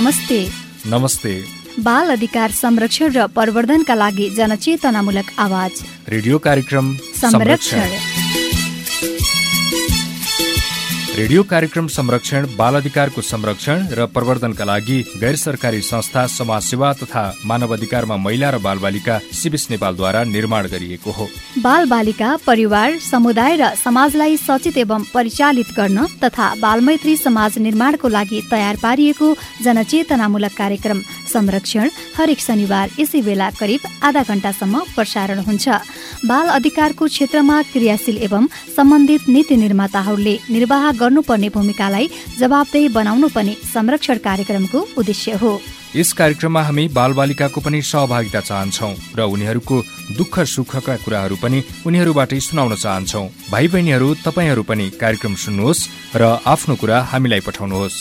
नमस्ते। नमस्ते। बाल अधिकार संरक्षण र प्रवर्धनका लागि जनचेतनामूलक आवाज। रेडियो कार्यक्रम संरक्षण। रेडियो कार्यक्रम संरक्षण बाल अधिकारको संरक्षण र प्रवर्धनका लागि गैर सरकारी संस्था समाजसेवा तथा मानव अधिकारमा महिला र बालबालिका सिबिस नेपालद्वारा निर्माण गरिएको हो। बाल बालिका परिवार समुदाय र समाजलाई सचेत एवं परिचालित गर्न तथा बालमैत्री समाज निर्माणको लागि तयार पारिएको जनचेतनामूलक कार्यक्रम संरक्षण हरेक शनिबार यसै बेला करिब आधा घण्टासम्म प्रसारण हुन्छ। बाल अधिकारको क्षेत्रमा क्रियाशील एवं सम्बन्धित नीति निर्माताहरूले निर्वाह गर्नुपर्ने भूमिकालाई जवाबदेही बनाउनु पनि संरक्षण कार्यक्रमको उद्देश्य हो। यस कार्यक्रममा हामी बालबालिकाको पनि सहभागिता चाहन्छौ र उनीहरूको दुःख सुखका कुराहरू पनि उनीहरूबाटै सुनाउन चाहन्छौ। भाइ बहिनीहरू तपाईँहरू पनि कार्यक्रम सुन्नुहोस् र आफ्नो कुरा हामीलाई पठाउनुहोस्।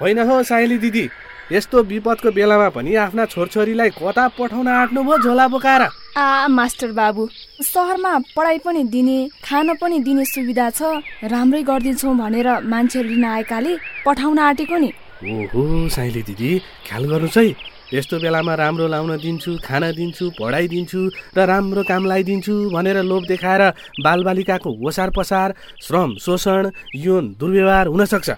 होइन हो साइली दिदी यस्तो विपदको बेलामा पनि आफ्ना छोरछोरीलाई कता पठाउन आँट्नुभयो झोला बोकाएर? आ मास्टर बाबु सहरमा पढाइ पनि दिने खान पनि दिने सुविधा छ राम्रै गरिदिन्छौँ भनेर मान्छेहरू लिन आएकाले पठाउन आँटेको नि। ओहो साइली दिदी ख्याल गर्नुहोस् है। यस्तो बेलामा राम्रो लाउन दिन्छु खाना दिन्छु पढाइ दिन्छु र राम्रो काम लगाइदिन्छु भनेर लोभ देखाएर बालबालिकाको ओसार पसार श्रम शोषण यौन दुर्व्यवहार हुनसक्छ।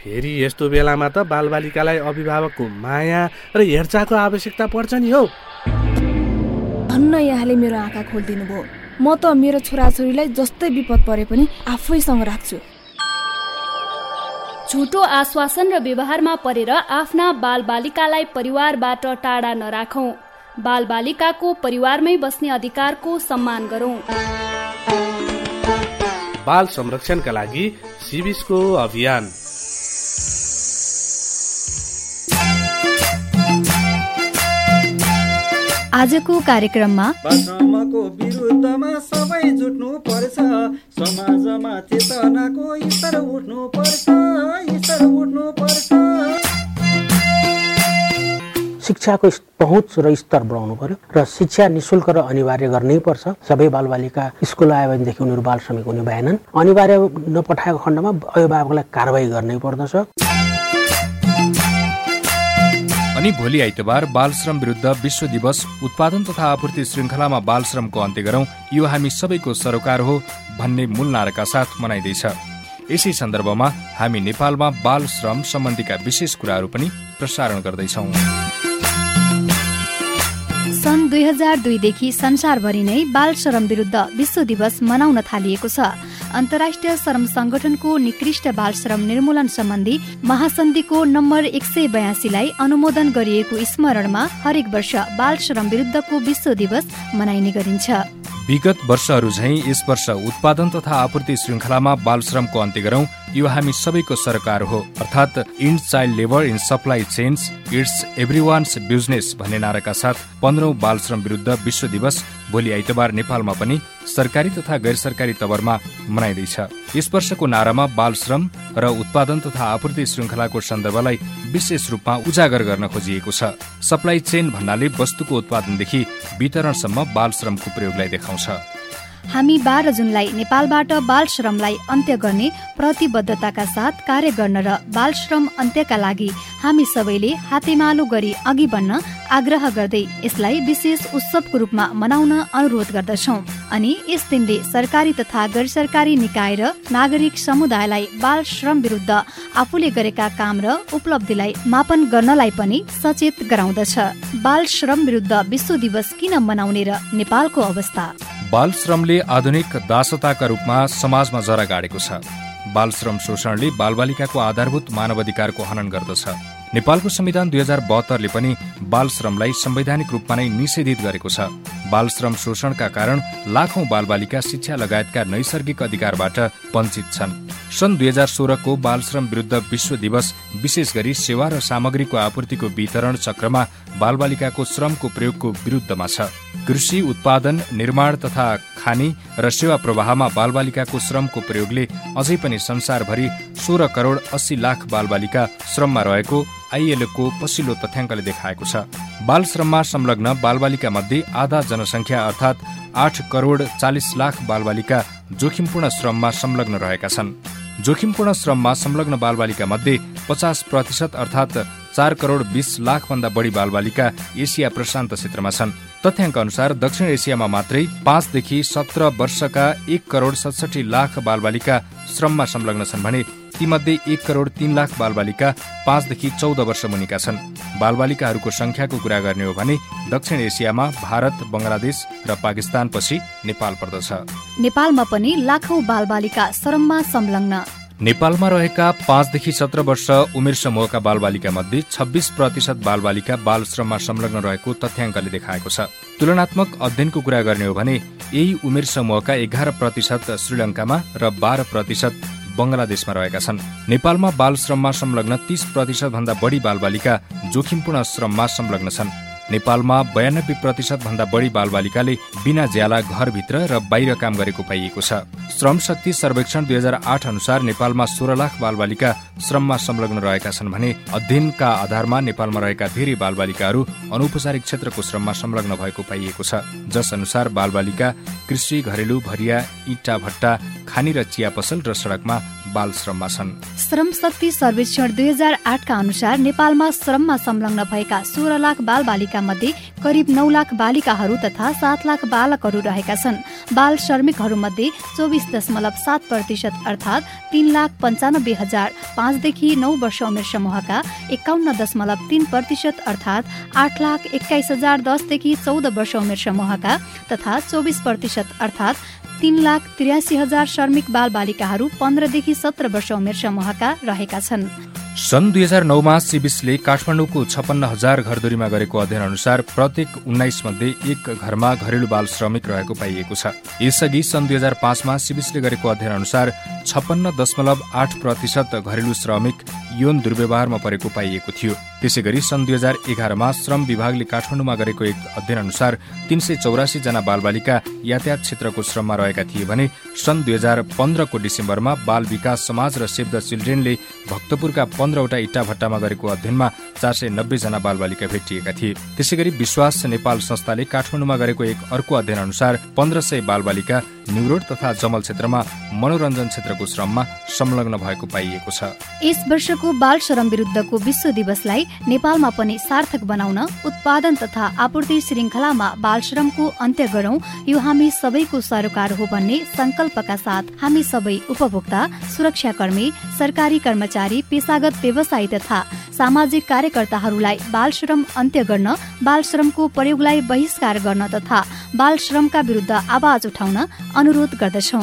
फेरि यस्तो बेलामा त बालबालिकालाई अभिभावकको माया र हेरचाहको आवश्यकता पर्छ नि हौ। धन्न यहाँले मेरो आँखा खोलिदिनु भयो म त मेरो छोराछोरीलाई जस्तै विपद परे पनि आफैसँग राख्छु। झुटो आश्वासन र व्यवहारमा परेर आफ्ना बालबालिकालाई परिवारबाट टाढा नराखौँ। बालबालिकाको परिवारमै बस्ने अधिकारको सम्मान गरौँ। बाल संरक्षणका लागि सिबिसको अभियान। आजको कार्यक्रममा भ्रमको विरुद्धमा सबै जुट्नु पर्छ। समाजमा चेतनाको स्तर उठ्नु पर्छ स्तर उठ्नु पर्छ। शिक्षाको पहुँच र स्तर बढाउनु पर्यो र शिक्षा निशुल्क र अनिवार्य गर्नै पर्छ। सबै बालबालिका स्कुल आयो भनेदेखि उनीहरू बाल श्रमिक हुने भएनन्। अनिवार्य नपठाएको खण्डमा अभिभावकलाई कारवाही गर्नै पर्दछ। अनि भोलि आइतबार बाल श्रम विरुद्ध विश्व दिवस उत्पादन तथा आपूर्ति श्रृङ्खलामा बाल श्रमको अन्त्य गरौं। यो हामी सबैको सरोकार हो भन्ने मूल नाराका साथ मनाइँदैछ। यसै सन्दर्भमा हामी नेपालमा बाल श्रम सम्बन्धीका विशेष कुराहरू पनि प्रसारण गर्दैछौ। सन् दुई हजार दुईदेखि संसारभरि नै बाल श्रम विरुद्ध विश्व दिवस मनाउन थालिएको छ। अन्तर्राष्ट्रिय श्रम संगठनको निकृष्ट बाल श्रम निर्मूलन सम्बन्धी महासन्धिको नम्बर एक सय बयासीलाई अनुमोदन गरिएको स्मरणमा हरेक वर्ष बाल श्रम विरुद्धको विश्व दिवस मनाइने गरिन्छ। विगत वर्षहरू झैँ यस वर्ष उत्पादन तथा आपूर्ति श्रृङ्खलामा बाल श्रमको अन्त्य गरौं। यो हामी सबैको सरकार हो। अर्थात् end child labour in supply chains it's everyone's business भन्ने नाराका साथ पन्ध्रौं बाल श्रम विरुद्ध विश्व दिवस भोलि आइतबार नेपालमा पनि सरकारी तथा गैर सरकारी तवरमा मनाइँदैछ। यस वर्षको नारामा बाल श्रम र उत्पादन तथा आपूर्ति श्रृङ्खलाको सन्दर्भलाई विशेष रूपमा उजागर गर्न खोजिएको छ। सप्लाई चेन भन्नाले वस्तुको उत्पादनदेखि वितरणसम्म बाल श्रमको प्रयोगलाई देखाउँछ। हामी बाह्र जुनलाई नेपालबाट बाल श्रमलाई अन्त्य गर्ने प्रतिबद्धताका साथ कार्य गर्न र बाल श्रम अन्त्यका लागि हामी सबैले हातेमालो गरी अघि बढ्न आग्रह गर्दै यसलाई विशेष उत्सवको रूपमा मनाउन अनुरोध गर्दछौ। अनि यस दिनले सरकारी तथा गैर सरकारी निकाय र नागरिक समुदायलाई बाल श्रम विरुद्ध आफूले गरेका काम र उपलब्धिलाई मापन गर्नलाई पनि सचेत गराउँदछ। बाल श्रम विरुद्ध विश्व दिवस किन मनाउने र नेपालको अवस्था? बाल श्रमले आधुनिक दासताका रूपमा समाजमा जरा गाडेको छ। बाल श्रम शोषणले बालबालिकाको आधारभूत मानव अधिकारको हनन गर्दछ। नेपालको संविधान दुई हजार बहत्तरले पनि बाल श्रमलाई संवैधानिक रूपमा नै निषेधित गरेको छ। बाल श्रम शोषणका कारण लाखौं बालबालिका शिक्षा लगायतका नैसर्गिक अधिकारबाट वञ्चित छन्। सन् दुई हजार सोह्रको बाल श्रम विरुद्ध विश्व दिवस विशेष गरी सेवा र सामग्रीको आपूर्तिको वितरण चक्रमा बालबालिकाको श्रमको प्रयोगको विरुद्धमा छ। कृषि उत्पादन निर्माण तथा खानी र सेवा प्रवाहमा बालबालिकाको श्रमको प्रयोगले अझै पनि संसारभरि सोह्र करोड अस्सी लाख बालबालिका श्रममा रहेको आइएलओको पछिल्लो तथ्याङ्कले देखाएको छ। बाल श्रममा संलग्न बालबालिका मध्ये आधा जनसङ्ख्या अर्थात् आठ करोड चालिस लाख बालबालिका जोखिमपूर्ण श्रममा संलग्न रहेका छन्। जोखिमपूर्ण श्रममा संलग्न बालबालिका मध्ये पचास प्रतिशत अर्थात् चार करोड बीस लाखभन्दा बढी बालबालिका एसिया प्रशान्त क्षेत्रमा छन्। तथ्याङ्क अनुसार दक्षिण एसियामा मात्रै पाँचदेखि सत्र वर्षका एक करोड सडसठी लाख बालबालिका श्रममा संलग्न छन् भने तीमध्ये एक करोड तीन लाख बालबालिका पाँचदेखि चौध वर्ष मुनिका छन्। बालबालिकाहरूको संख्याको कुरा गर्ने हो भने दक्षिण एसियामा भारत बंगलादेश र पाकिस्तानपछि नेपाल पर्दछ। नेपालमा पनि लाखौं बालबालिका श्रममा संलग्न। नेपालमा रहेका पाँचदेखि सत्र वर्ष उमेर समूहका बालबालिका मध्ये छब्बीस प्रतिशत बालबालिका बाल श्रममा संलग्न रहेको तथ्याङ्कले देखाएको छ। तुलनात्मक अध्ययनको कुरा गर्ने हो भने यही उमेर समूहका एघार प्रतिशत श्रीलङ्कामा र बाह्र प्रतिशत बंगलादेशमा रहेका छन्। नेपालमा बाल श्रममा संलग्न तीस प्रतिशत भन्दा बढी बालबालिका जोखिमपूर्ण श्रममा संलग्न छन्। नेपालमा बयानब्बे प्रतिशत भन्दा बढी बालबालिकाले बिना ज्याला घरभित्र र बाहिर काम गरेको पाइएको छ। श्रम शक्ति सर्वेक्षण दुई हजार आठ अनुसार नेपालमा सोह्र लाख बालबालिका श्रममा संलग्न रहेका छन् भने अध्ययनका आधारमा नेपालमा रहेका धेरै बालबालिकाहरू अनौपचारिक क्षेत्रको श्रममा संलग्न भएको पाइएको छ। जस अनुसार बालबालिका कृषि घरेलु भरिया इट्टा भट्टा खानी र चिया पसल र सड़कमा बाल श्रममा छन्। श्रम शक्ति सर्वेक्षण दुई हजार आठका अनुसार नेपालमा श्रममा संलग्न भएका सोह्र लाख बाल बालिका मध्ये करिब नौ लाख बालिकाहरू तथा सात लाख बालकहरू रहेका छन्। बाल श्रमिकहरू मध्ये चौबिस दशमलव सात प्रतिशत अर्थात् तीन लाख पञ्चानब्बे हजार पाँचदेखि नौ वर्ष उमेर समूहका एकाउन्न दशमलव तीन प्रतिशत अर्थात् आठ लाख एक्काइस हजार दसदेखि चौध वर्ष उमेर समूहका तथा चौबिस प्रतिशत अर्थात् तीन लाख त्रियासी हजार श्रमिक बाल बालिकाहरू पन्ध्रदेखि सत्र वर्ष उमेर समूहका रहेका छन्। सन् दुई हजार नौमा सिबिसले काठमाडौँको छपन्न हजार घरधुरीमा गरेको अध्ययन अनुसार प्रत्येक उन्नाइस मध्ये एक घरमा घरेलु बाल श्रमिक रहेको पाइएको छ। यसअघि सन् दुई हजार पाँचमा सिबिसले गरेको अध्ययन अनुसार छप्पन्न दशमलव आठ प्रतिशत घरेलु श्रमिक यौन दुर्व्यवहारमा परेको पाइएको थियो। त्यसै गरी सन् दुई हजार एघारमा श्रम विभागले काठमाडौँमा गरेको एक अध्ययन अनुसार तीन सय चौरासी जना बालबालिका यातायात क्षेत्रको श्रममा रहेका थिए भने सन् दुई हजार पन्ध्रको डिसेम्बरमा बाल विकास समाज र सेभ द चिल्ड्रेनले भक्तपुरका पन्ध्रवटा इट्टा भट्टामा गरेको अध्ययनमा चार सय नब्बे जना बालबालिका भेटिएका थिए। त्यसै गरी विश्वास नेपाल संस्थाले काठमाडौँमा गरेको एक अर्को अध्ययन अनुसार पन्ध्र सय बालबालिका न्युरोड तथा जमल क्षेत्रमा मनोरञ्जन क्षेत्रको श्रममा संलग्न भएको पाइएको छ। यस वर्षको बाल श्रम विरुद्धको विश्व दिवसलाई नेपालमा पनि सार्थक बनाउन उत्पादन तथा आपूर्ति श्रृङ्खलामा बाल श्रमको अन्त्य गरौं। यो हामी सबैको सरोकार हो भन्ने संकल्पका साथ हामी सबै उपभोक्ता सुरक्षाकर्मी सरकारी कर्मचारी पेसागत व्यवसायी तथा सामाजिक कार्यकर्ताहरूलाई बाल श्रम अन्त्य गर्न बाल श्रमको प्रयोगलाई बहिष्कार गर्न तथा बाल श्रमका विरुद्ध आवाज उठाउन अनुरोध गर्दछौ।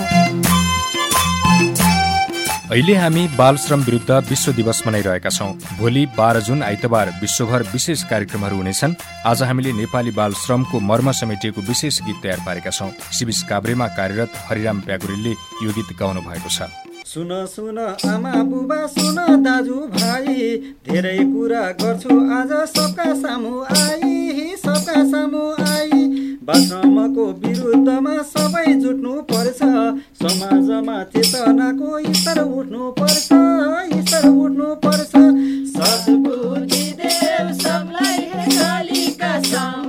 अहिले हामी बाल श्रम विरुद्ध विश्व दिवस मनाइरहेका छौँ। भोलि बाह्र जुन आइतबार विश्वभर विशेष कार्यक्रमहरू हुनेछन् आज हामीले नेपाली बाल श्रमको मर्म समेटिएको विशेष गीत तयार पारेका छौँ। सिबिस काभ्रेमा कार्यरत हरिराम प्याकुरेलले यो गीत गाउनु भएको छ। सुन सुन आमा बुबा सुन दाजु भाइ। धेरै कुरा गर्छु आज सबका सामु आई सबका सामु आई। बाश्रमको विरुद्धमा सबै जुट्नु पर्छ समाजमा चेतनाको स्तर उठ्नु पर्छ स्तर उठ्नु पर्छ। सद्बुद्धि देव सबलाई कालिका सम्मान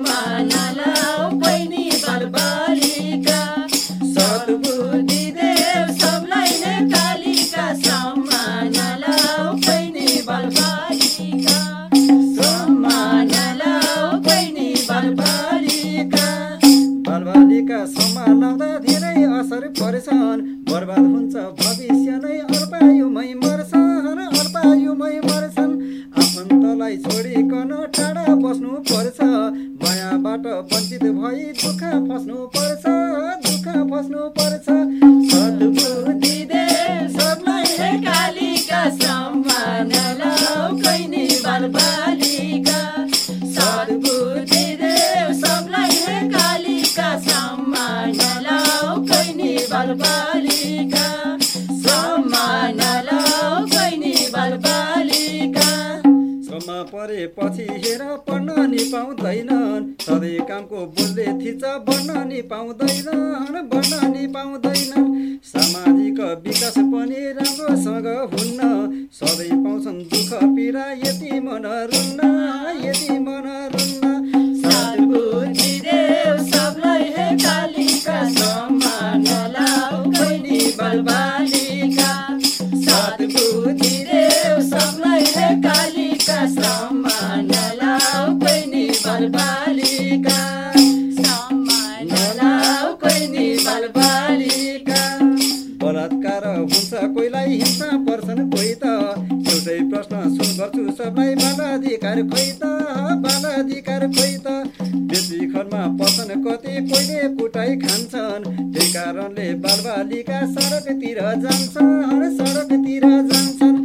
पाउँदैनन् बढ्न नि पाउँदैनन् सामाजिक विकास पनि राम्रोसँग हुन्न। सधैँ पाउँछन् दुःख पीडा यति मन रुन्न। गर्छु बाल अधिकार खोइ त बाल अधिकार खोइ त बेचबिखनमा पर्छन् कति कोहीले कुटाइ खान्छन्। त्यही कारणले बालबालिका सडकतिर जान्छन् सडकतिर जान्छन्।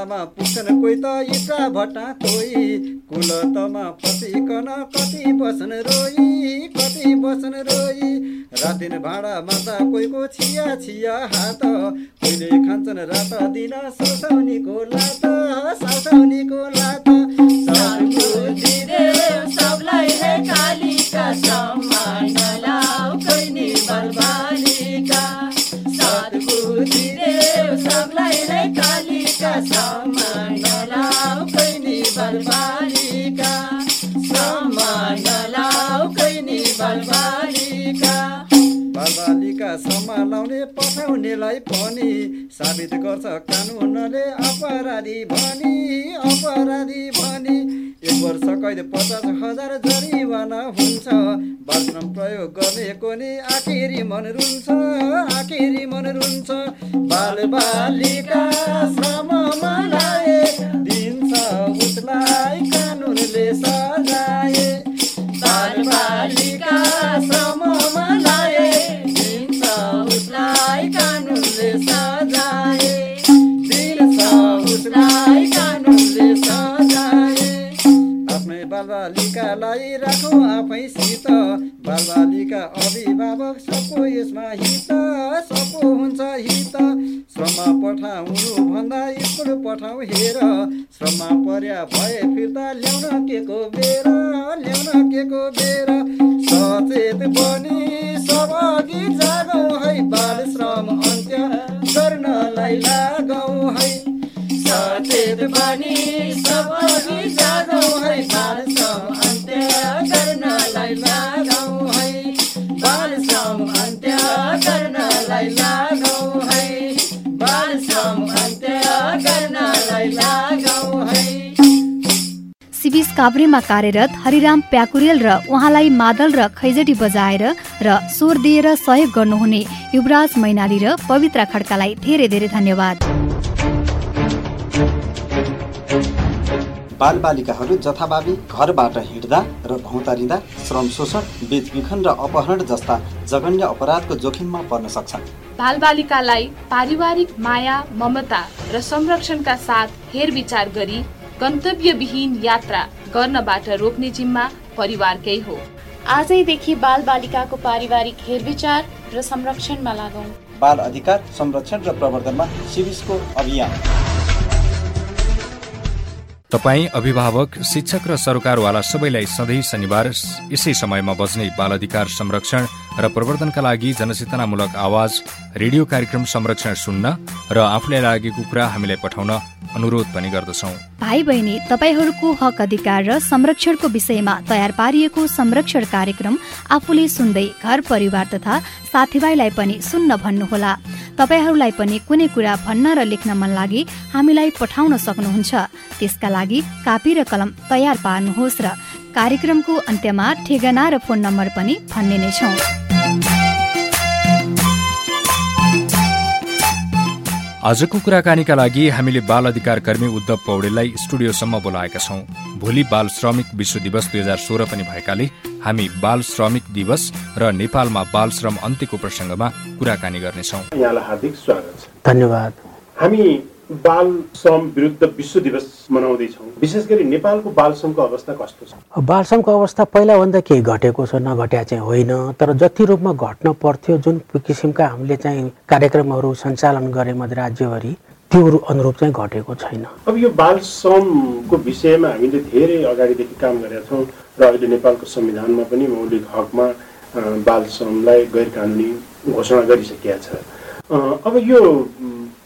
यौनन्दामा पुग्छन् कोही त इटा भट्टा कोही कुलतमा फसिकन कति बस्छन् रोई कति बस्छन् रोई। रातिन भाँडा माता कोहीको छिया छिया हात। कोहीले खान्छन् रात दिन सौसौनीको लात सौसौनीको लात। सबलाई कालिका सम्मान लाऊ सम्हालाउने पठाउनेलाई पनि साबित गर्छ कानुनले। अपराधी भनी अपराधी भनी। एक वर्ष कैद पचास हजार जरिवाना हुन्छ। बाथरुम प्रयोग गर्नेको नि आखिरी मन रुन्छ आखिरी मन रुन्छ। बालबालिका श्रममा लाए दिन्छ उसलाई कानुनले सजाए। बालबालिका श्रममा लाए बालबालिकालाई राखौँ आफैसित बालबालिका अभिभावक सबको यसमा हित सबको हुन्छ हित। श्रममा पठाउनु भन्दा स्कुल पठाउ हेर। श्रममा पर्या भए फिर्ता ल्याउन के को बेर ल्याउन के को बेर। सचेत बनी सबअघि जागौँ है बाल श्रम अन्त्य गर्नलाई लागौँ है। सचेत बनी सबअघि जागौँ सिबिस काभ्रेमा कार्यरत हरिराम प्याकुरेल र उहाँलाई मादल र खैजडी बजाएर र स्वर दिएर सहयोग गर्नुहुने युवराज मैनाली र पवित्र खड्कालाई धेरै धेरै धन्यवाद। बालबालिकाहरू जथाभावी घरबाट हिँड्दा र भौतारिँदा श्रम शोषण बेचबिखन र अपहरण जस्ता जघन्य अपराधको जोखिममा पर्न सक्छन्। बालबालिकालाई पारिवारिक माया ममता र संरक्षणका साथ हेरविचार गरी गन्तव्यविहीन यात्रा गर्नबाट रोक्ने जिम्मा परिवारकै हो। आजैदेखि बालबालिकाको पारिवारिक हेरविचार र संरक्षणमा लागौँ। बाल अधिकार संरक्षण र प्रवर्धनमा सिविसको अभियान। तपाईँ अभिभावक शिक्षक र सरकारवाला सबैलाई सधैँ शनिबार यसै समयमा बज्ने बाल अधिकार संरक्षण र प्रवर्धनका लागि जनचेतनामूलक आवाज रेडियो कार्यक्रम संरक्षण सुन्न र आफूलाई लागेको कुरा हामीलाई पठाउन अनुरोध पनि गर्दछौ। भाइ बहिनी तपाईँहरूको हक अधिकार र संरक्षणको विषयमा तयार पारिएको संरक्षण कार्यक्रम आफूले सुन्दै घर परिवार तथा साथीभाइलाई पनि सुन्न भन्नुहोला। तपाईँहरूलाई पनि कुनै कुरा भन्न र लेख्न मन लागि हामीलाई पठाउन सक्नुहुन्छ। त्यसका लागि कापी र कलम तयार पार्नुहोस् र कार्यक्रमको अन्त्यमा ठेगाना र फोन नम्बर पनि भन्ने नै छौँ। आजको कुराकानीका लागि हामीले बाल अधिकार कर्मी उद्धव पौडेललाई स्टुडियोसम्म बोलाएका छौं। भोलि बाल श्रमिक विश्व दिवस दुई हजार सोह्र पनि भएकाले हामी बाल श्रमिक दिवस र नेपालमा बाल श्रम अन्त्यको प्रसङ्गमा कुराकानी गर्नेछौँ। यहाँलाई हार्दिक स्वागत छ। धन्यवाद। हामी बाल श्रम विरुद्ध विश्व दिवस मनाउँदैछौँ। विशेष गरी नेपालको बाल श्रमको अवस्था कस्तो छ? बालश्रमको अवस्था पहिलाभन्दा केही घटेको छ नघट्या चाहिँ होइन तर जति रूपमा घट्न पर्थ्यो जुन किसिमका हामीले चाहिँ कार्यक्रमहरू सञ्चालन गरे मध्य राज्यभरि त्यो अनुरूप चाहिँ घटेको छैन। अब यो बाल श्रमको विषयमा हामीले धेरै अगाडिदेखि काम गरेका छौँ र अहिले नेपालको संविधानमा पनि मौलिक हकमा बाल श्रमलाई गैर कानुनी घोषणा गरिसकिया छ। अब यो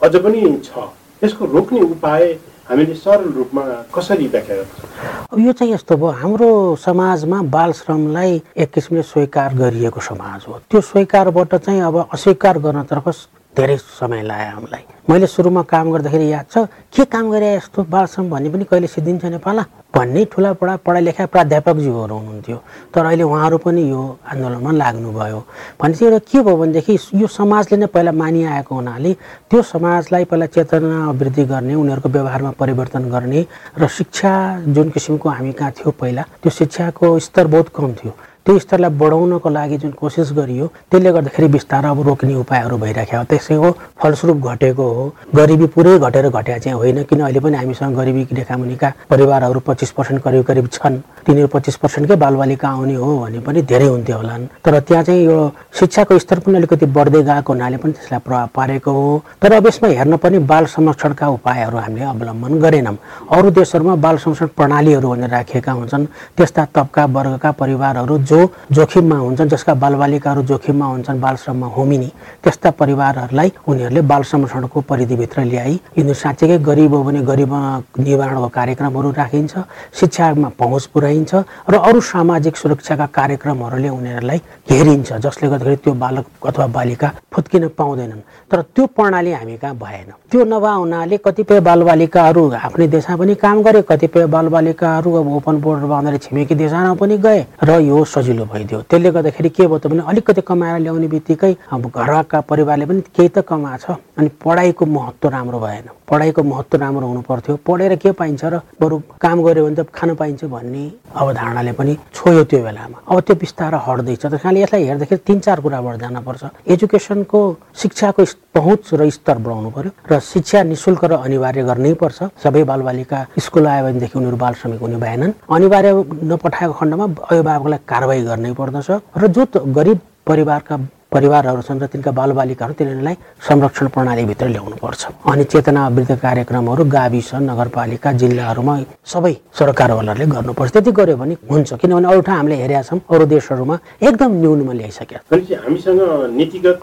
अझ पनि छ। यसको रोक्ने उपाय हामीले सरल रूपमा कसरी व्याख्या गर्छौँ यो चाहिँ यस्तो भयो हाम्रो समाजमा बाल श्रमलाई एक किसिमले स्वीकार गरिएको समाज हो। त्यो स्वीकारबाट चाहिँ अब अस्वीकार गर्नतर्फ धेरै समय लाग्यो हामीलाई। मैले सुरुमा काम गर्दाखेरि याद छ के काम गरे यस्तो बाल श्रम भन्ने पनि कहिले सिद्धिन्छ नेपालमा भन्ने ठुला पढा पढाइ लेखा प्राध्यापकज्यूहरू हुनुहुन्थ्यो। तर अहिले उहाँहरू पनि यो आन्दोलनमा लाग्नुभयो। भनेपछि एउटा के भयो भनेदेखि यो समाजले नै पहिला मानिआएको हुनाले त्यो समाजलाई पहिला चेतना वृद्धि गर्ने उनीहरूको व्यवहारमा परिवर्तन गर्ने र शिक्षा जुन किसिमको हामी कहाँ थियो पहिला त्यो शिक्षाको स्तर बहुत कम थियो। त्यो स्तरलाई बढाउनको लागि जुन कोसिस गरियो त्यसले गर्दाखेरि बिस्तारै अब रोक्ने उपायहरू भइराख्यो त्यसैको फलस्वरूप घटेको हो। गरिबी पुरै घटेर घटेको चाहिँ होइन किन अहिले पनि हामीसँग गरिबी रेखामुनिका परिवारहरू पच्चिस पर्सेन्ट करिब करिब छन्। तिनीहरू पच्चिस पर्सेन्टकै बालबालिका आउने हो भने पनि धेरै हुन्थ्यो होलान्। तर त्यहाँ चाहिँ यो शिक्षाको स्तर पनि अलिकति बढ्दै गएको हुनाले पनि त्यसलाई प्रभाव पारेको हो। तर अब यसमा हेर्न पनि बाल संरक्षणका उपायहरू हामीले अवलम्बन गरेनौँ। अरू देशहरूमा बाल संरक्षण प्रणालीहरू भनेर राखिएका हुन्छन्। त्यस्ता तबका वर्गका परिवारहरू जो जोखिममा हुन्छन् जसका बालबालिकाहरू जोखिममा हुन्छन् बाल श्रममा होमिने त्यस्ता परिवारहरूलाई उनीहरूले बाल संरक्षणको परिधिभित्र ल्याइ यिनीहरू साँच्चैकै गरिब हो भने गरिब निवारणको कार्यक्रमहरू राखिन्छ शिक्षामा पहुँच पुर्याइन्छ र अरू सामाजिक सुरक्षाका कार्यक्रमहरूले उनीहरूलाई घेरिन्छ जसले गर्दाखेरि त्यो बालक अथवा बालिका फुत्किन पाउँदैनन्। तर त्यो प्रणाली हामी कहाँ भएन। त्यो नभए हुनाले कतिपय बालबालिकाहरू आफ्नै देशमा पनि काम गरे कतिपय बालबालिकाहरू अब ओपन बोर्डर बाँधेर छिमेकी देशमा पनि गए र यो सजिलो भइदियो। त्यसले गर्दाखेरि के भयो त भने अलिकति कमाएर ल्याउने बित्तिकै अब घरका परिवारले पनि केही त कमाछ अनि पढाइको महत्त्व राम्रो भएन। पढाइको महत्त्व राम्रो हुनु पर्थ्यो पढेर के पाइन्छ र बरु काम गऱ्यो भने त खान पाइन्छ भन्ने अवधारणाले पनि छोयो त्यो बेलामा। अब त्यो बिस्तारै हट्दैछ। त्यस कारणले यसलाई हेर्दाखेरि तिन चार कुराबाट जानुपर्छ एजुकेसनको शिक्षाको पहुँच र स्तर बढाउनु पर्यो र शिक्षा निशुल्क र अनिवार्य गर्नै पर्छ। सबै बालबालिका स्कुल आयो भनेदेखि उनीहरू बाल श्रमिक हुने भएनन्। अनिवार्य नपठाएको खण्डमा अभिभावकलाई कारवाही गर्नै पर्दछ र जो गरिब परिवारका परिवारहरू छन् र तिनका बालबालिकाहरू तिनीहरूलाई संरक्षण प्रणालीभित्र ल्याउनुपर्छ। अनि चेतना वृद्ध कार्यक्रमहरू गाविस नगरपालिका जिल्लाहरूमा सबै सरकारवालाहरूले गर्नुपर्छ। त्यति गर्यो भने हुन्छ। किनभने अरू ठाउँ हामीले हेरेका छौँ अरू देशहरूमा एकदम न्यूनमा ल्याइसक्यो। भनेपछि हामीसँग नीतिगत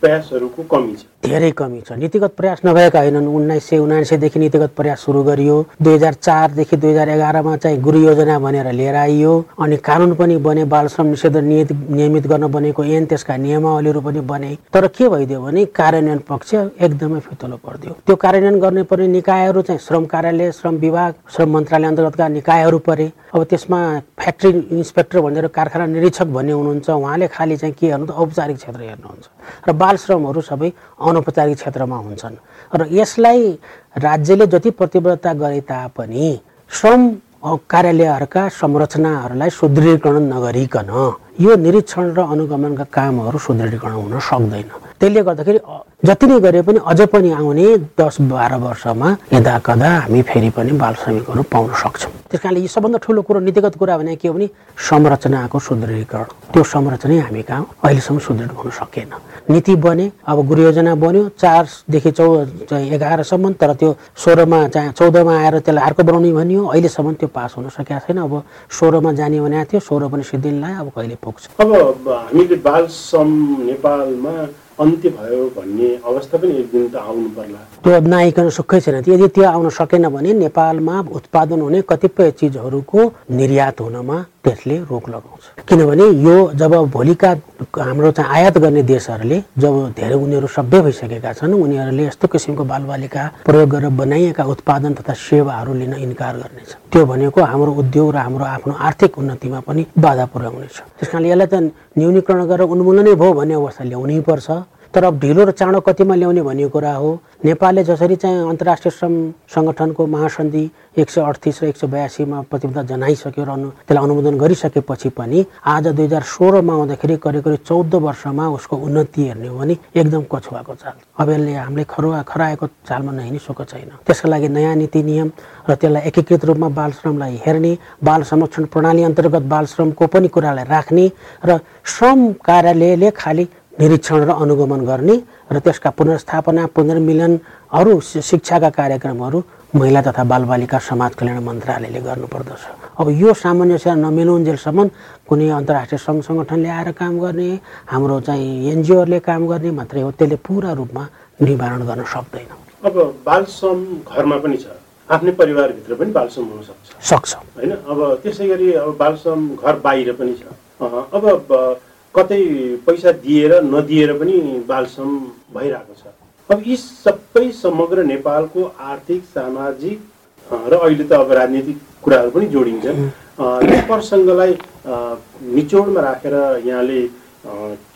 प्रयासहरूको कमी छ। धेरै कमी छ। नीतिगत प्रयास नभएका होइनन्। उन्नाइस सय उनासीदेखि नीतिगत प्रयास सुरु गरियो। दुई हजार चारदेखि दुई हजार एघारमा चाहिँ गुरु योजना भनेर लिएर आइयो। अनि कानुन पनि बने बाल श्रम निषेध नियमित गर्न बनेको ऐन त्यसका नियमावलीहरू पनि बने। तर के भइदियो भने कार्यान्वयन पक्ष एकदमै फितलो परिदियो। त्यो कार्यान्वयन गर्ने पर्ने निकायहरू चाहिँ श्रम कार्यालय श्रम विभाग श्रम मन्त्रालय अन्तर्गतका निकायहरू परे। अब त्यसमा फ्याक्ट्री इन्सपेक्टर भनेर कारखाना निरीक्षक भन्ने हुनुहुन्छ। उहाँले खालि चाहिँ के हेर्नु त औपचारिक क्षेत्र हेर्नुहुन्छ। र बाल श्रमहरू सबै अनौपचारिक क्षेत्रमा हुन्छन्। र यसलाई राज्यले जति प्रतिबद्धता गरे तापनि श्रम कार्यालयहरूका संरचनाहरूलाई सुदृढीकरण नगरिकन यो निरीक्षण र अनुगमनका कामहरू सुदृढीकरण हुन सक्दैन। त्यसले गर्दाखेरि जति नै गरे पनि अझ पनि आउने दस बाह्र वर्षमा यदा कदा हामी फेरि पनि बाल श्रमिकहरू पाउन सक्छौँ। त्यस कारणले यी सबभन्दा ठुलो कुरो नीतिगत कुरा भने के हो भने संरचनाको सुदृढीकरण। त्यो संरचनै हामी कहाँ अहिलेसम्म सुदृढ हुन सकेन। नीति बने अब गृह योजना बन्यो चारदेखि चौ एघारसम्म तर त्यो सोह्रमा चाहिँ चौधमा आएर त्यसलाई अर्को बनाउने भनियो। अहिलेसम्म त्यो पास हुन सकेको छैन। अब सोह्रमा जाने भने थियो सोह्र पनि सिद्धिन लाग्यो अब कहिले पुग्छ। अब हामीले बाल श्रम नेपालमा अन्त्य भयो भन्ने अवस्था पनि एक दिन त आउनु पर्ला। त्यो नआइकन सुखै छैन। यदि त्यो आउन सकेन भने नेपालमा उत्पादन हुने कतिपय चिजहरूको निर्यात हुनमा त्यसले रोक लगाउँछ। किनभने यो जब भोलिका हाम्रो चाहिँ आयात गर्ने देशहरूले जब धेरै उनीहरू सभ्य भइसकेका छन् उनीहरूले यस्तो किसिमको बालबालिका प्रयोग गरेर बनाइएका उत्पादन तथा सेवाहरू लिन इन्कार गर्नेछ। त्यो भनेको हाम्रो उद्योग र हाम्रो आफ्नो आर्थिक उन्नतिमा पनि बाधा पुर्याउनेछ। त्यस कारणले यसलाई त न्यूनीकरण गरेर उन्मूलनै भयो भन्ने अवस्था ल्याउनै पर्छ। तर अब ढिलो र चाँडो कतिमा ल्याउने भन्ने कुरा हो। नेपालले जसरी चाहिँ अन्तर्राष्ट्रिय श्रम सङ्गठनको महासन्धि एक सय अडतिस र एक सय बयासीमा प्रतिबद्धता जनाइसक्यो र अनु त्यसलाई अनुमोदन गरिसकेपछि पनि आज दुई हजार सोह्रमा आउँदाखेरि करिब करिब चौध वर्षमा उसको उन्नति हेर्ने हो भने एकदम कछुवाको चाल। अब यसले हामीले खरुवा खराएको चालमा नहिँडिसकेको छैन। त्यसका लागि नयाँ नीति नियम र त्यसलाई एकीकृत रूपमा बाल श्रमलाई हेर्ने बाल संरक्षण प्रणाली अन्तर्गत बाल श्रमको पनि कुरालाई राख्ने र श्रम कार्यालयले खालि निरीक्षण र अनुगमन गर्ने र त्यसका पुनर्स्थापना पुनर्मिलन अरू शिक्षाका कार्यक्रमहरू महिला तथा बालबालिका समाज कल्याण मन्त्रालयले गर्नुपर्दछ। अब यो सामञ्जस्य नमिलाउन्जेलसम्म कुनै अन्तर्राष्ट्रिय सङ्घ सङ्गठनले आएर काम गर्ने हाम्रो चाहिँ एनजिओहरूले काम गर्ने मात्रै हो त्यसले पुरा रूपमा निवारण गर्न सक्दैन। अब बाल श्रम घरमा पनि छ आफ्नै परिवारभित्र पनि बालश्रम हुन सक्छ। सक्छ। होइन? अब त्यसै गरी अब बालश्रम घर बाहिर पनि छ। अब कतै पैसा दिएर नदिएर पनि बालश्रम भइरहेको छ। अब यी सबै समग्र नेपालको आर्थिक सामाजिक र अहिले त अब राजनीतिक कुराहरू पनि जोडिन्छन्। अँ, यो प्रसङ्गलाई निचोडमा राखेर यहाँले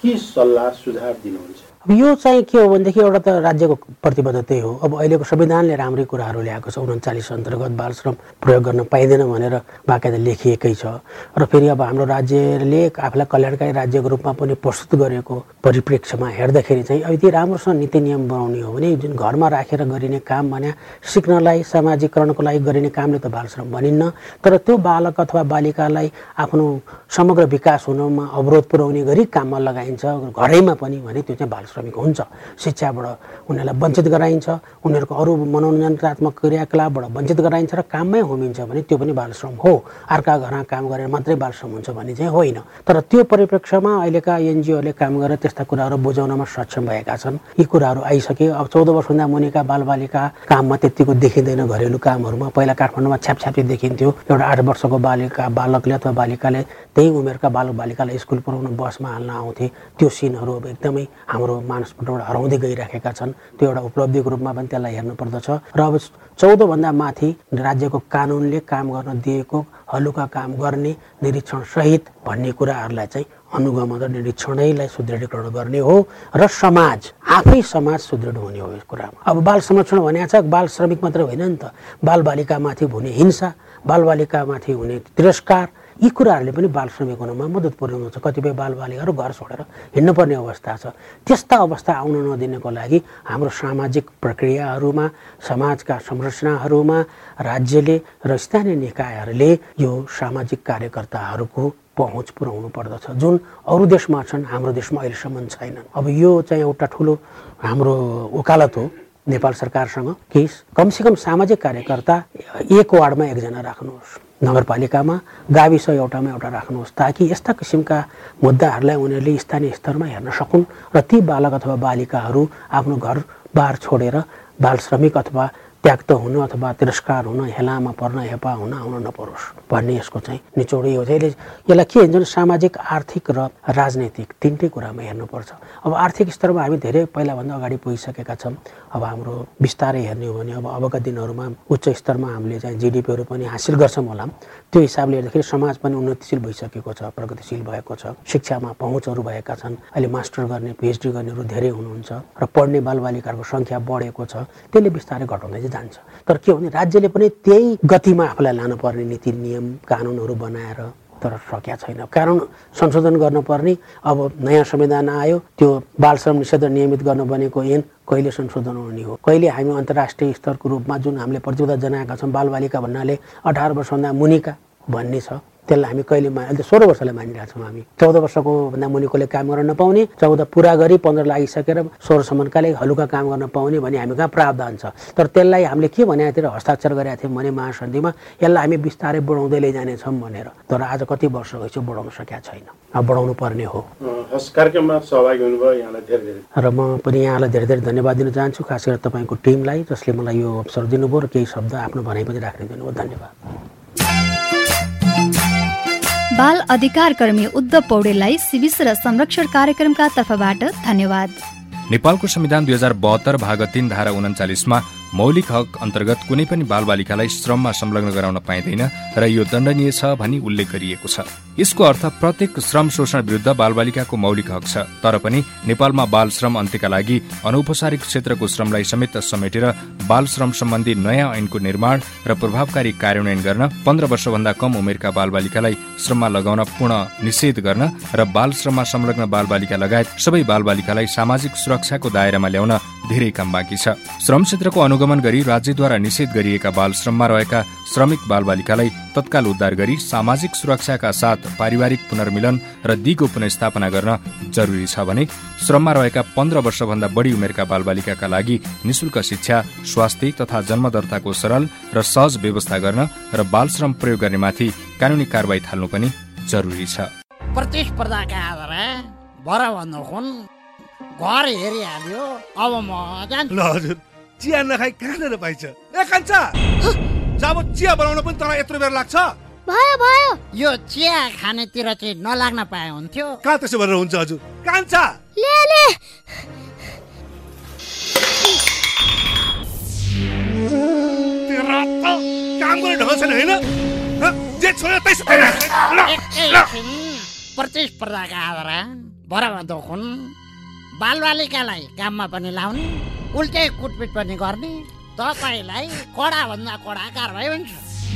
के सल्लाह सुझाव दिनुहुन्छ? यो चाहिँ के हो भनेदेखि एउटा त राज्यको प्रतिबद्धतै हो। अब अहिलेको संविधानले राम्रै कुराहरू ल्याएको छ उन्चालिस अन्तर्गत बाल श्रम प्रयोग गर्न पाइँदैन भनेर बाकायदा लेखिएकै छ। र फेरि अब हाम्रो राज्यले आफूलाई कल्याणकारी राज्यको रूपमा पनि प्रस्तुत गरेको परिप्रेक्ष्यमा हेर्दाखेरि चाहिँ अब यदि राम्रोसँग नीति नियम बनाउने हो भने जुन घरमा राखेर गरिने काम भने सिक्नलाई सामाजिकरणको लागि गरिने कामले त बाल श्रम भनिन्न तर त्यो बालक अथवा बालिकालाई आफ्नो समग्र विकास हुनमा अवरोध पुर्याउने गरी काममा लगाइन्छ घरैमा पनि भने त्यो चाहिँ बाल श्रमिक हुन्छ। शिक्षाबाट उनीहरूलाई वञ्चित गराइन्छ। उनीहरूको अरू मनोरञ्जनात्मक क्रियाकलापबाट वञ्चित गराइन्छ र काममै होमिन्छ भने त्यो पनि बाल श्रम हो। अर्का घरमा काम गरेर मात्रै बाल श्रम हुन्छ भन्ने चाहिँ होइन। तर त्यो परिप्रेक्ष्यमा अहिलेका एनजिओले काम गरेर त्यस्ता कुराहरू बुझाउनमा सक्षम भएका छन्। यी कुराहरू आइसके अब चौध वर्षभन्दा मुनिका बालबालिका काममा त्यत्तिको देखिँदैन घरेलु कामहरूमा। पहिला काठमाडौँमा छ्यापछ्यापी देखिन्थ्यो। एउटा आठ वर्षको बालिका बालकले अथवा बालिकाले त्यही उमेरका बालक बालिकालाई स्कुल पुऱ्याउन बसमा हाल्न आउँथे। त्यो सिनहरू अब एकदमै हाम्रो मानसपटबाट हराउँदै गइराखेका छन्। त्यो एउटा उपलब्धिको रूपमा पनि त्यसलाई हेर्नु पर्दछ र अब चौधभन्दा माथि राज्यको कानुनले काम गर्न दिएको हलुका काम गर्ने निरीक्षण सहित भन्ने कुराहरूलाई चाहिँ अनुगमन र निरीक्षणैलाई सुदृढीकरण गर्ने हो र समाज आफै समाज सुदृढ हुने हो यस कुरामा। अब बाल संरक्षण भनेको छ बाल श्रमिक मात्र होइन नि त। बालबालिकामाथि हुने हिंसा बालबालिकामाथि हुने तिरस्कार यी कुराहरूले पनि बाल श्रमिक हुनमा मद्दत पुर्याउँछ कतिपय बालबालिकाहरू घर छोडेर हिँड्नुपर्ने अवस्था छ। त्यस्ता अवस्था आउन नदिनको लागि हाम्रो सामाजिक प्रक्रियाहरूमा समाजका संरचनाहरूमा राज्यले र स्थानीय निकायहरूले यो सामाजिक कार्यकर्ताहरूको पहुँच पुर्याउनु पर्दछ। जुन अरू देशमा छन् हाम्रो देशमा अहिलेसम्म छैनन्। अब यो चाहिँ एउटा ठुलो हाम्रो वकालत हो नेपाल सरकारसँग कि कमसेकम सामाजिक कार्यकर्ता एक वार्डमा एकजना राख्नुहोस्। नगरपालिकामा गाविस एउटामा एउटा राख्नुहोस् ताकि यस्ता किसिमका मुद्दाहरूलाई उनीहरूले स्थानीय स्तरमा हेर्न सकुन् र ती बालक अथवा बालिकाहरू आफ्नो घर बार छोडेर बाल श्रमिक अथवा त्याक्त हुन अथवा तिरस्कार हुन हेलामा पर्न हेपा हुन आउन नपरोस् भन्ने यसको चाहिँ निचोडै हो। यसले यसलाई के हुन्छ भने सामाजिक आर्थिक र राजनैतिक तिनटै कुरामा हेर्नुपर्छ। अब आर्थिक स्तरमा हामी धेरै पहिलाभन्दा अगाडि पुगिसकेका छौँ। अब हाम्रो बिस्तारै हेर्ने हो भने अब अबका दिनहरूमा उच्च स्तरमा हामीले चाहिँ जिडिपीहरू पनि हासिल गर्छौँ होला। त्यो हिसाबले हेर्दाखेरि समाज पनि उन्नतिशील भइसकेको छ प्रगतिशील भएको छ। शिक्षामा पहुँचहरू भएका छन्। अहिले मास्टर गर्ने पिएचडी गर्नेहरू धेरै हुनुहुन्छ र पढ्ने बालबालिकाहरूको सङ्ख्या बढेको छ। त्यसले बिस्तारै घटाउँदै चाहिँ जान्छ। तर के हो भने राज्यले पनि त्यही गतिमा आफूलाई लानुपर्ने नीति नियम कानुनहरू बनाएर तर सकेका छैन। कारण संशोधन गर्नुपर्ने अब नयाँ संविधान आयो त्यो बाल श्रम निषेध नियमित गर्न बनेको ऐन कहिले संशोधन हुने हो? कहिले हामी अन्तर्राष्ट्रिय स्तरको रूपमा जुन हामीले प्रतिबद्धता जनाएका छौँ बालबालिका भन्नाले अठार वर्षभन्दा मुनिका भन्ने छ। त्यसलाई हामी कहिले मा अहिले सोह्र वर्षलाई मानिरहेको छौँ हामी। चौध वर्षको भन्दा मुनिकोले काम गर्न नपाउने चौध पुरा गरी पन्ध्र लागिसकेर सोह्रसम्मकाले हलुका काम गर्न पाउने भने हामी कहाँ प्रावधान छ। तर त्यसलाई हामीले के भनेको थियो हस्ताक्षर गरेका थियौँ भने महासन्धिमा यसलाई हामी बिस्तारै बढाउँदै लैजानेछौँ भनेर। तर आज कति वर्ष भइसक्यो बढाउन सकेका छैन। अब बढाउनु पर्ने हो। कार्यक्रममा सहभागी हुनुभयो यहाँलाई धेरै धेरै। र म पनि यहाँलाई धेरै धेरै धन्यवाद दिन चाहन्छु खास गरेर तपाईँको टिमलाई जसले मलाई यो अवसर दिनुभयो र केही शब्द आफ्नो भनाइ पनि राख्ने दिनुभयो। धन्यवाद। बाल अधिकार कर्मी उद्धव पौडेललाई सिविस र संरक्षण कार्यक्रमका तर्फबाट धन्यवाद। नेपालको संविधान दुई हजार बहत्तर भाग तीन धारा उन्चालिसमा मौलिक हक अन्तर्गत कुनै पनि बालबालिकालाई श्रममा संलग्न गराउन पाइँदैन र यो दण्डनीय छ भनी उल्लेख गरिएको छ। यसको अर्थ प्रत्येक श्रम शोषण विरुद्ध बालबालिकाको मौलिक हक छ तर पनि नेपालमा बाल श्रम अन्त्यका लागि अनौपचारिक क्षेत्रको श्रमलाई समेत समेटेर बाल श्रम सम्बन्धी नयाँ ऐनको निर्माण र प्रभावकारी कार्यान्वयन गर्न पन्ध्र वर्षभन्दा कम उमेरका बालबालिकालाई श्रममा लगाउन पूर्ण निषेध गर्न र बाल श्रममा संलग्न बालबालिका लगायत सबै बालबालिकालाई सामाजिक सुरक्षाको दायरामा ल्याउन धेरै काम बाँकी छ। श्रम क्षेत्रको अनुगमन गरी राज्यद्वारा निषेध गरिएका बाल श्रममा रहेका श्रमिक बालबालिकालाई तत्काल उद्धार गरी सामाजिक सुरक्षाका साथ पारिवारिक पुनर्मिलन र दिगो पुनस्थापना गर्न जरुरी छ भने श्रममा रहेका पन्ध्र वर्षभन्दा बढी उमेरका बालबालिकाका लागि निशुल्क शिक्षा स्वास्थ्य तथा जन्मदर्ताको सरल र सहज व्यवस्था गर्न र बाल श्रम प्रयोग गर्नेमाथि कानुनी कारवाही थाल्नु पनि जरुरी छ। घर हेरिहाल्यो। अब म जान्छु ल हजुर। चिया नखाइ कहाँनिर पाइन्छ? ए कान्छा! जब चिया बनाउन पनि तँलाई यत्रो बेर लाग्छ? भयो भयो। यो चिया खानेतिर चाहिँ नलाग्न पाए हुन्थ्यो। कहाँ त्यसो गरेर हुन्छ हजुर? कान्छा! ले ले। काम गर्ने ढङ्ग छैन होइन? जे छोयो त्यसो प्रतिस्पर्धाका आधारमा बराबर दोखुन बालबालिकालाई काममा पनि लाउने उल्टै कुटपिट पनि गर्ने तपाईँलाई कडाभन्दा कडा कारवाही हुन्छ।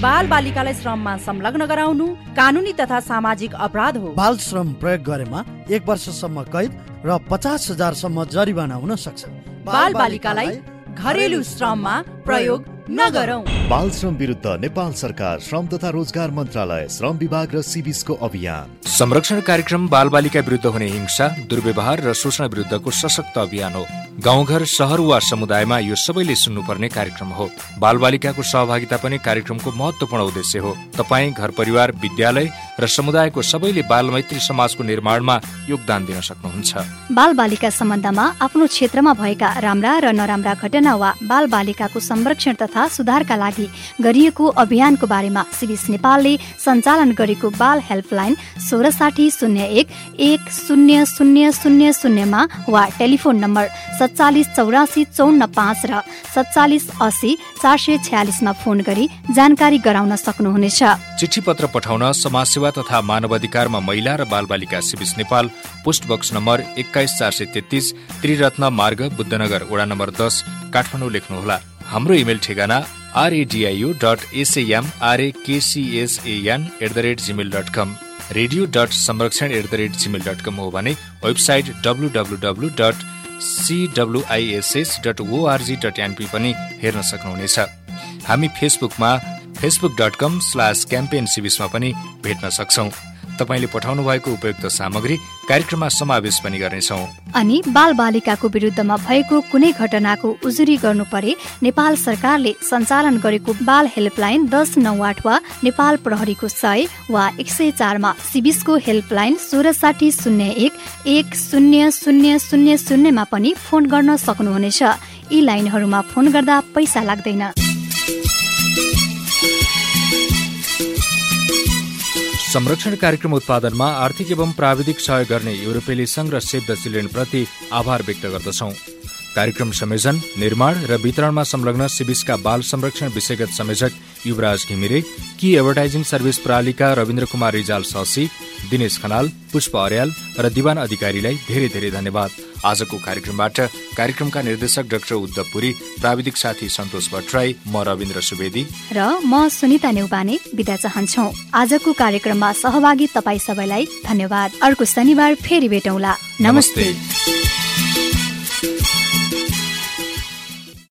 बाल बालिकालाई श्रममा संलग्न गराउनु कानुनी तथा सामाजिक अपराध हो। बाल श्रम प्रयोग गरेमा एक वर्षसम्म कैद र पचास हजारसम्म जरिवाना हुन सक्छ। बाल बालिकालाई घरेलु श्रममा प्रयोग बाल श्रम विरुद्ध नेपाल सरकार श्रम तथा रोजगार मन्त्रालय श्रम विभाग र सिबिसको अभियान। संरक्षण कार्यक्रम बालबालिका विरुद्ध हुने हिंसा दुर्व्यवहार र शोषण विरुद्धको सशक्त अभियान हो। गाउँघर सहर वा समुदायमा यो सबैले सुन्नुपर्ने कार्यक्रम हो। बालबालिकाको सहभागिता पनि कार्यक्रमको महत्वपूर्ण उद्देश्य हो। तपाईँ घर परिवार विद्यालय र समुदायको सबैले बालमैत्री समाजको निर्माणमा योगदान दिन सक्नुहुन्छ। बाल बालिका सम्बन्धमा आफ्नो क्षेत्रमा भएका राम्रा र नराम्रा घटना वा बाल बालिकाको संरक्षण तथा सुधारका लागि गरिएको अभियानको बारेमा सिबिस नेपालले सञ्चालन गरेको बाल हेल्पलाइन सोह्र साठी शून्य एक एक शून्य शून्य शून्य शून्यमा वा टेलिफोन नम्बर सत्तालिस चौरासी चौन्न पाँच र सत्तालिस असी चार सय छ्यालिसमा फोन गरी जानकारी गराउन सक्नुहुनेछ। चिठी पत्र पठाउन समाजसेवा तथा मानवाधिकारमा महिला र बालबालिका सिबिस नेपाल पोस्ट बक्स नम्बर एक्काइस चार सय तेत्तिस त्रिरत्न मार्ग बुद्धनगर वडा नम्बर दस काठमाडौँ लेख्नुहोला। हाम्रो इमेल ठेगाना RADIO dot SAM RAKCSN at the rate Gmail dot com. Radio dot Sanrakshan at the rate Gmail dot com हो भने website W W W dot CWISS dot ORG dot NP पनि हेर्न सक्नुहुनेछ। हामी फेसबुकमा Facebook dot com slash campaign सिबिसमा पनि भेट्न सक्छौ। तपाईँले पठाउनु भएको उपयुक्त सामग्री कार्यक्रममा समावेश पनि गर्नेछौ। अनि बाल बालिकाको विरुद्धमा भएको कुनै घटनाको उजुरी गर्नु परे नेपाल सरकारले सञ्चालन गरेको बाल हेल्पलाइन दस नौ आठ वा नेपाल प्रहरीको सय वा एक सय चारमा सिबिसको हेल्पलाइन सोह्र साठी शून्य एक एक शून्य शून्य शून्य शून्यमा पनि फोन गर्न सक्नुहुनेछ। यी लाइनहरूमा फोन गर्दा पैसा लाग्दैन। संरक्षण कार्यक्रम उत्पादनमा आर्थिक एवं प्राविधिक सहयोग गर्ने युरोपेली संघ र सेभ द चिल्ड्रेन प्रति आभार व्यक्त गर्दछौ। कार्यक्रम संयोजन निर्माण र वितरणमा संलग्न सिबिसका बाल संरक्षण विषयगत संयोजक युवराज घिमिरे कि एडभर्टाइजिङ सर्भिस प्रणालीका रविन्द्र कुमार रिजाल ससी दिनेश खनाल पुष्प अर्याल र दिवान अधिकारीलाई धेरै धेरै धन्यवाद। आजको कार्यक्रमबाट कार्यक्रमका निर्देशक डाक्टर उद्धव पुरी प्राविधिक साथी सन्तोष भट्टराई म रविन्द्र सुवेदी। र म सुनिता नेउपाने बिदा चाहन्छौ। आजको कार्यक्रममा सहभागी तपाईँ सबैलाई धन्यवाद। अर्को शनिबार फेरि भेटौँला। नमस्ते, नमस्ते।